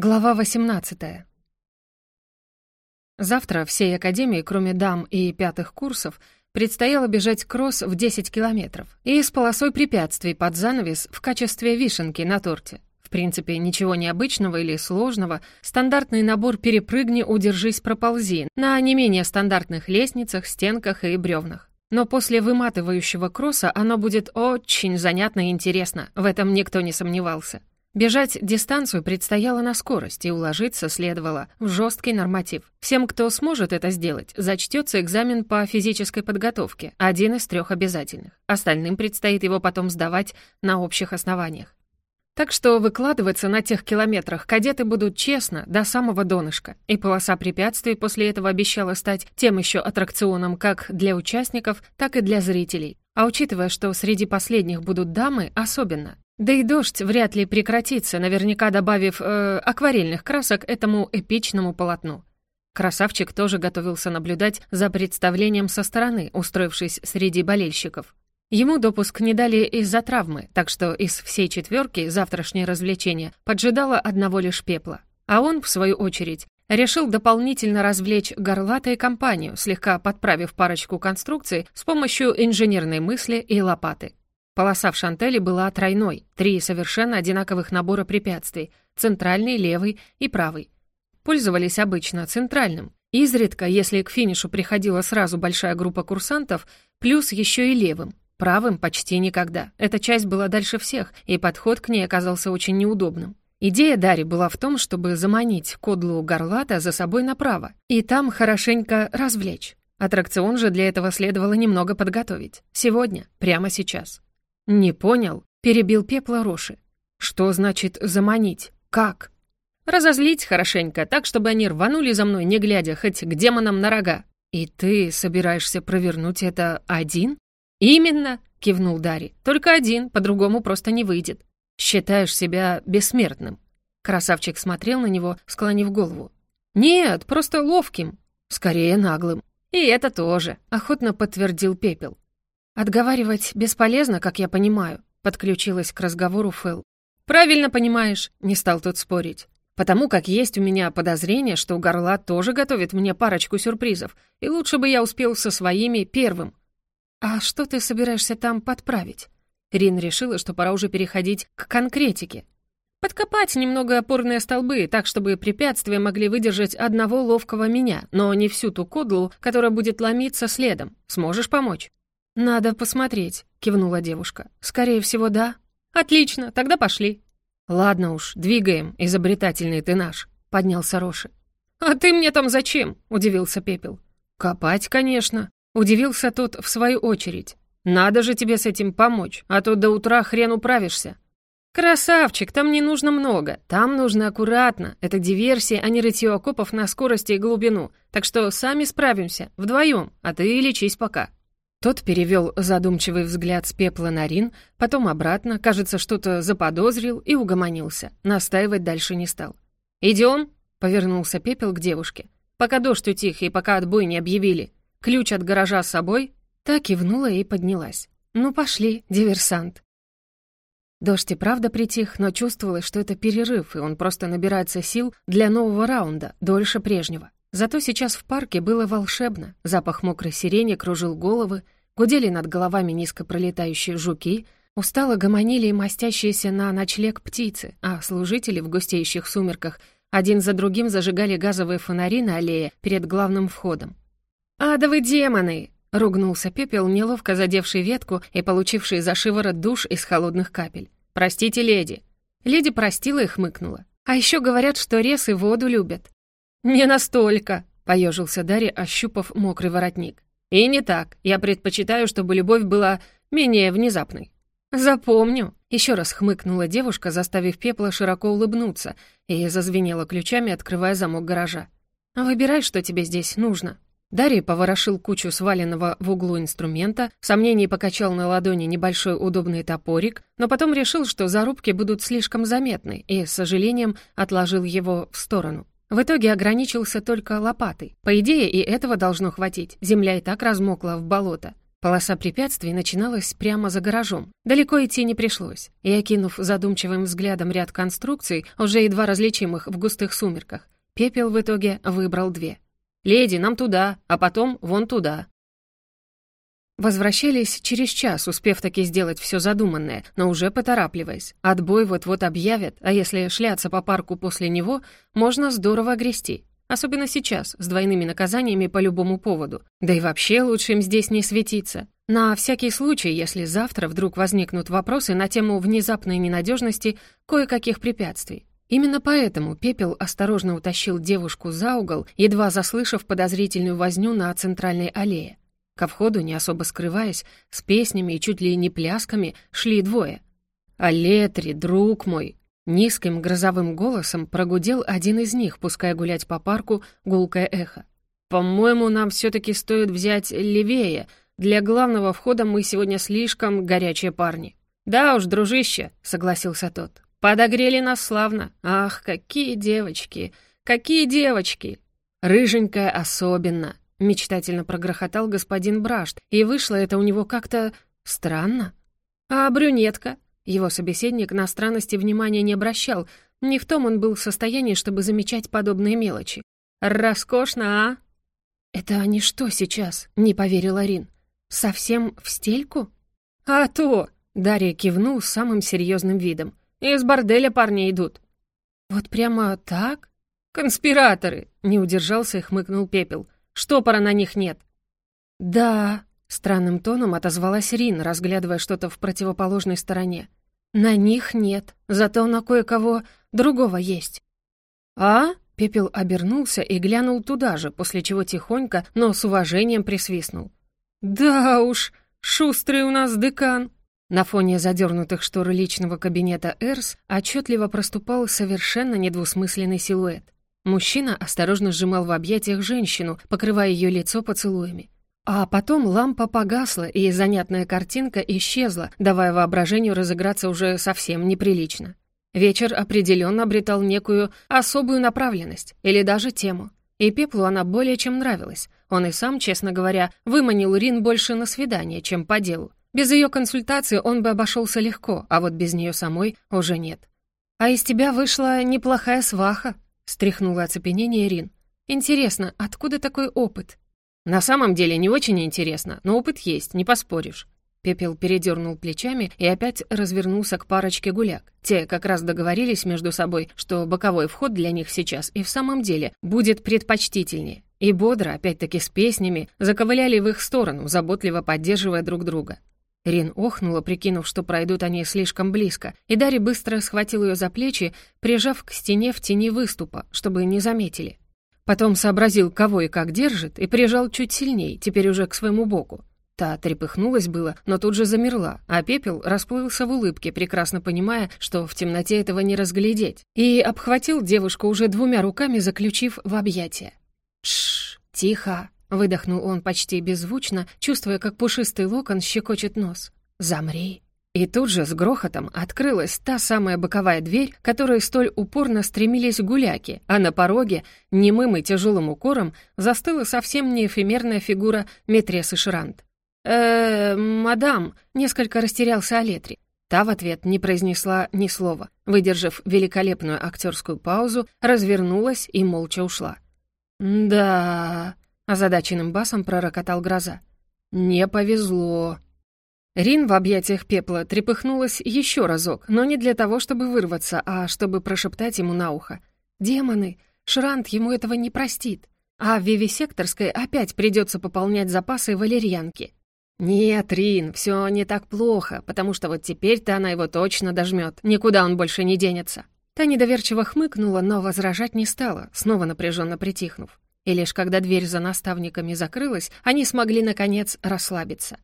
Глава 18. Завтра всей академии, кроме дам и пятых курсов, предстояло бежать кросс в 10 километров и с полосой препятствий под занавес в качестве вишенки на торте. В принципе, ничего необычного или сложного, стандартный набор «перепрыгни, удержись, проползи» на не менее стандартных лестницах, стенках и бревнах. Но после выматывающего кросса оно будет очень занятно и интересно, в этом никто не сомневался. Бежать дистанцию предстояло на скорость, и уложиться следовало в жесткий норматив. Всем, кто сможет это сделать, зачтется экзамен по физической подготовке, один из трех обязательных. Остальным предстоит его потом сдавать на общих основаниях. Так что выкладываться на тех километрах кадеты будут честно, до самого донышка. И полоса препятствий после этого обещала стать тем еще аттракционом как для участников, так и для зрителей. А учитывая, что среди последних будут дамы, особенно. Да и дождь вряд ли прекратится, наверняка добавив э, акварельных красок этому эпичному полотну. Красавчик тоже готовился наблюдать за представлением со стороны, устроившись среди болельщиков. Ему допуск не дали из-за травмы, так что из всей четверки завтрашнее развлечение поджидало одного лишь пепла. А он, в свою очередь, решил дополнительно развлечь горлатой компанию, слегка подправив парочку конструкций с помощью инженерной мысли и лопаты. Полоса в шантеле была тройной, три совершенно одинаковых набора препятствий — центральный, левый и правый. Пользовались обычно центральным. Изредка, если к финишу приходила сразу большая группа курсантов, плюс еще и левым. Правым почти никогда. Эта часть была дальше всех, и подход к ней оказался очень неудобным. Идея Дари была в том, чтобы заманить кодлу горлата за собой направо и там хорошенько развлечь. Аттракцион же для этого следовало немного подготовить. Сегодня, прямо сейчас. «Не понял», — перебил пепла Роши. «Что значит заманить? Как?» «Разозлить хорошенько, так, чтобы они рванули за мной, не глядя, хоть к демонам на рога». «И ты собираешься провернуть это один?» «Именно», — кивнул Дари. «Только один, по-другому просто не выйдет. Считаешь себя бессмертным?» Красавчик смотрел на него, склонив голову. «Нет, просто ловким. Скорее наглым. И это тоже», — охотно подтвердил Пепел. «Отговаривать бесполезно, как я понимаю», — подключилась к разговору Фэл. «Правильно понимаешь», — не стал тут спорить. «Потому как есть у меня подозрение, что Горла тоже готовит мне парочку сюрпризов, и лучше бы я успел со своими первым». «А что ты собираешься там подправить?» Рин решила, что пора уже переходить к конкретике. «Подкопать немного опорные столбы, так, чтобы препятствия могли выдержать одного ловкого меня, но не всю ту кодлу, которая будет ломиться следом. Сможешь помочь?» «Надо посмотреть», — кивнула девушка. «Скорее всего, да». «Отлично, тогда пошли». «Ладно уж, двигаем, изобретательный ты наш», — поднялся Роши. «А ты мне там зачем?» — удивился Пепел. «Копать, конечно», — удивился тот в свою очередь. «Надо же тебе с этим помочь, а то до утра хрен управишься». «Красавчик, там не нужно много, там нужно аккуратно. Это диверсия, а не рытье окопов на скорости и глубину. Так что сами справимся, вдвоем, а ты лечись пока». Тот перевел задумчивый взгляд с пепла на Рин, потом обратно, кажется, что-то заподозрил и угомонился. Настаивать дальше не стал. «Идем?» — повернулся пепел к девушке. «Пока дождь утих и пока отбой не объявили. Ключ от гаража с собой?» Так кивнула и поднялась. «Ну, пошли, диверсант». Дождь и правда притих, но чувствовалось, что это перерыв, и он просто набирается сил для нового раунда, дольше прежнего. Зато сейчас в парке было волшебно. Запах мокрой сирени кружил головы, гудели над головами низко пролетающие жуки, устало гомонили и мастящиеся на ночлег птицы, а служители в густеющих сумерках один за другим зажигали газовые фонари на аллее перед главным входом. «Адовы демоны!» — ругнулся пепел, неловко задевший ветку и получивший за шиворот душ из холодных капель. «Простите, леди». Леди простила и хмыкнула. «А еще говорят, что ресы воду любят. «Не настолько», — поежился Дарья, ощупав мокрый воротник. «И не так. Я предпочитаю, чтобы любовь была менее внезапной». «Запомню», — еще раз хмыкнула девушка, заставив пепла широко улыбнуться, и зазвенела ключами, открывая замок гаража. «Выбирай, что тебе здесь нужно». Дарья поворошил кучу сваленного в углу инструмента, в сомнении покачал на ладони небольшой удобный топорик, но потом решил, что зарубки будут слишком заметны, и, с сожалением, отложил его в сторону. В итоге ограничился только лопатой. По идее, и этого должно хватить. Земля и так размокла в болото. Полоса препятствий начиналась прямо за гаражом. Далеко идти не пришлось. И, окинув задумчивым взглядом ряд конструкций, уже едва различимых в густых сумерках, Пепел в итоге выбрал две. «Леди, нам туда, а потом вон туда». Возвращались через час, успев таки сделать все задуманное, но уже поторапливаясь. Отбой вот-вот объявят, а если шляться по парку после него, можно здорово огрести. Особенно сейчас, с двойными наказаниями по любому поводу. Да и вообще лучше им здесь не светиться. На всякий случай, если завтра вдруг возникнут вопросы на тему внезапной ненадежности кое-каких препятствий. Именно поэтому Пепел осторожно утащил девушку за угол, едва заслышав подозрительную возню на центральной аллее. Ко входу, не особо скрываясь, с песнями и чуть ли не плясками шли двое. «Алетри, друг мой, Низким грозовым голосом прогудел один из них, пуская гулять по парку гулкое эхо. «По-моему, нам все-таки стоит взять левее. Для главного входа мы сегодня слишком горячие парни». «Да уж, дружище», — согласился тот. «Подогрели нас славно. Ах, какие девочки! Какие девочки!» «Рыженькая особенно», — мечтательно прогрохотал господин Брашт, и вышло это у него как-то странно. «А брюнетка?» Его собеседник на странности внимания не обращал, не в том он был в состоянии, чтобы замечать подобные мелочи. «Роскошно, а?» «Это они что сейчас?» — не поверила Рин. «Совсем в стельку?» «А то!» — Дарья кивнул с самым серьезным видом. «Из борделя парни идут». «Вот прямо так?» «Конспираторы!» — не удержался и хмыкнул Пепел. «Штопора на них нет». «Да», — странным тоном отозвалась Рин, разглядывая что-то в противоположной стороне. «На них нет, зато на кое-кого другого есть». «А?» — Пепел обернулся и глянул туда же, после чего тихонько, но с уважением присвистнул. «Да уж, шустрый у нас декан!» На фоне задернутых штор личного кабинета Эрс отчетливо проступал совершенно недвусмысленный силуэт. Мужчина осторожно сжимал в объятиях женщину, покрывая ее лицо поцелуями. А потом лампа погасла, и занятная картинка исчезла, давая воображению разыграться уже совсем неприлично. Вечер определенно обретал некую особую направленность или даже тему. И Пеплу она более чем нравилась. Он и сам, честно говоря, выманил Рин больше на свидание, чем по делу. Без ее консультации он бы обошелся легко, а вот без нее самой уже нет. «А из тебя вышла неплохая сваха», — стряхнула оцепенение Рин. «Интересно, откуда такой опыт?» «На самом деле не очень интересно, но опыт есть, не поспоришь». Пепел передернул плечами и опять развернулся к парочке гуляк. Те как раз договорились между собой, что боковой вход для них сейчас и в самом деле будет предпочтительнее. И бодро, опять-таки с песнями, заковыляли в их сторону, заботливо поддерживая друг друга. Рин охнула, прикинув, что пройдут они слишком близко, и Дарри быстро схватил ее за плечи, прижав к стене в тени выступа, чтобы не заметили. Потом сообразил, кого и как держит, и прижал чуть сильней, теперь уже к своему боку. Та трепыхнулась было, но тут же замерла, а пепел расплылся в улыбке, прекрасно понимая, что в темноте этого не разглядеть, и обхватил девушку уже двумя руками, заключив в объятия. «Тш, тихо!» — выдохнул он почти беззвучно, чувствуя, как пушистый локон щекочет нос. «Замри!» И тут же с грохотом открылась та самая боковая дверь, которой столь упорно стремились гуляки, а на пороге, немым и тяжелым укором, застыла совсем не эфемерная фигура Метресы Шрант. э мадам», — несколько растерялся Алетри. Та в ответ не произнесла ни слова. Выдержав великолепную актерскую паузу, развернулась и молча ушла. «Да...» — озадаченным басом пророкотал гроза. «Не повезло». Рин в объятиях пепла трепыхнулась еще разок, но не для того, чтобы вырваться, а чтобы прошептать ему на ухо. «Демоны! Шрант ему этого не простит. А в Вивисекторской опять придется пополнять запасы валерьянки». «Нет, Рин, все не так плохо, потому что вот теперь-то она его точно дожмет, никуда он больше не денется». Та недоверчиво хмыкнула, но возражать не стала, снова напряженно притихнув. И лишь когда дверь за наставниками закрылась, они смогли, наконец, расслабиться.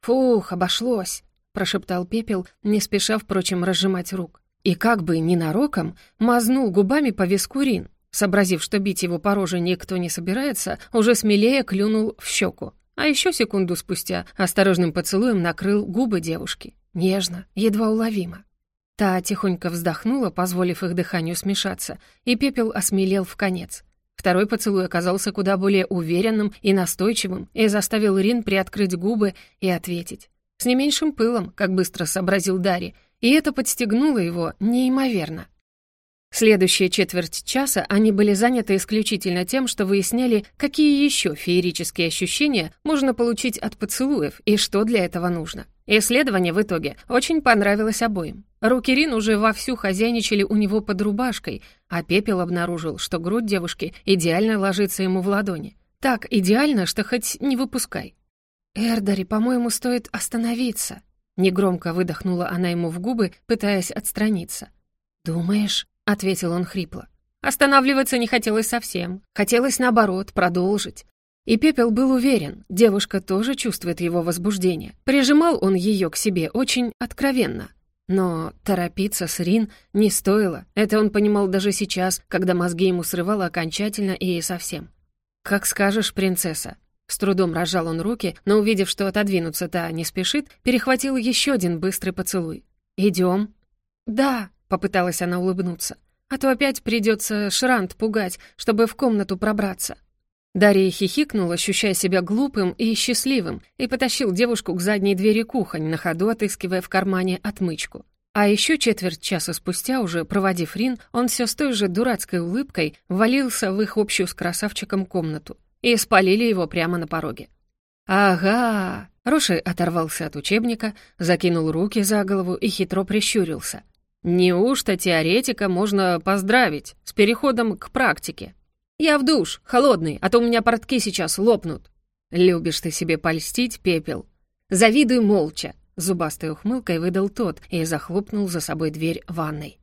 «Фух, обошлось», — прошептал Пепел, не спеша, впрочем, разжимать рук. И как бы ненароком мазнул губами по виску Рин. Сообразив, что бить его по роже никто не собирается, уже смелее клюнул в щеку. А еще секунду спустя осторожным поцелуем накрыл губы девушки. Нежно, едва уловимо. Та тихонько вздохнула, позволив их дыханию смешаться, и пепел осмелел в конец. Второй поцелуй оказался куда более уверенным и настойчивым и заставил Рин приоткрыть губы и ответить. С не меньшим пылом, как быстро сообразил Дарри, и это подстегнуло его неимоверно. Следующие четверть часа они были заняты исключительно тем, что выясняли, какие еще феерические ощущения можно получить от поцелуев и что для этого нужно. Исследование в итоге очень понравилось обоим. Руки Рин уже вовсю хозяйничали у него под рубашкой, а Пепел обнаружил, что грудь девушки идеально ложится ему в ладони. Так идеально, что хоть не выпускай. «Эрдари, по-моему, стоит остановиться», — негромко выдохнула она ему в губы, пытаясь отстраниться. «Думаешь?» — ответил он хрипло. Останавливаться не хотелось совсем. Хотелось, наоборот, продолжить. И Пепел был уверен, девушка тоже чувствует его возбуждение. Прижимал он ее к себе очень откровенно. Но торопиться с Рин не стоило. Это он понимал даже сейчас, когда мозги ему срывало окончательно и совсем. «Как скажешь, принцесса». С трудом разжал он руки, но, увидев, что отодвинуться та не спешит, перехватил еще один быстрый поцелуй. «Идем?» «Да», — попыталась она улыбнуться. «А то опять придется Шрант пугать, чтобы в комнату пробраться». Дарья хихикнул, ощущая себя глупым и счастливым, и потащил девушку к задней двери кухонь, на ходу отыскивая в кармане отмычку. А еще четверть часа спустя, уже проводив Рин, он все с той же дурацкой улыбкой валился в их общую с красавчиком комнату. И спалили его прямо на пороге. «Ага!» Роши оторвался от учебника, закинул руки за голову и хитро прищурился. «Неужто теоретика можно поздравить с переходом к практике?» «Я в душ, холодный, а то у меня портки сейчас лопнут». «Любишь ты себе польстить, пепел?» «Завидуй молча», — зубастой ухмылкой выдал тот и захлопнул за собой дверь ванной.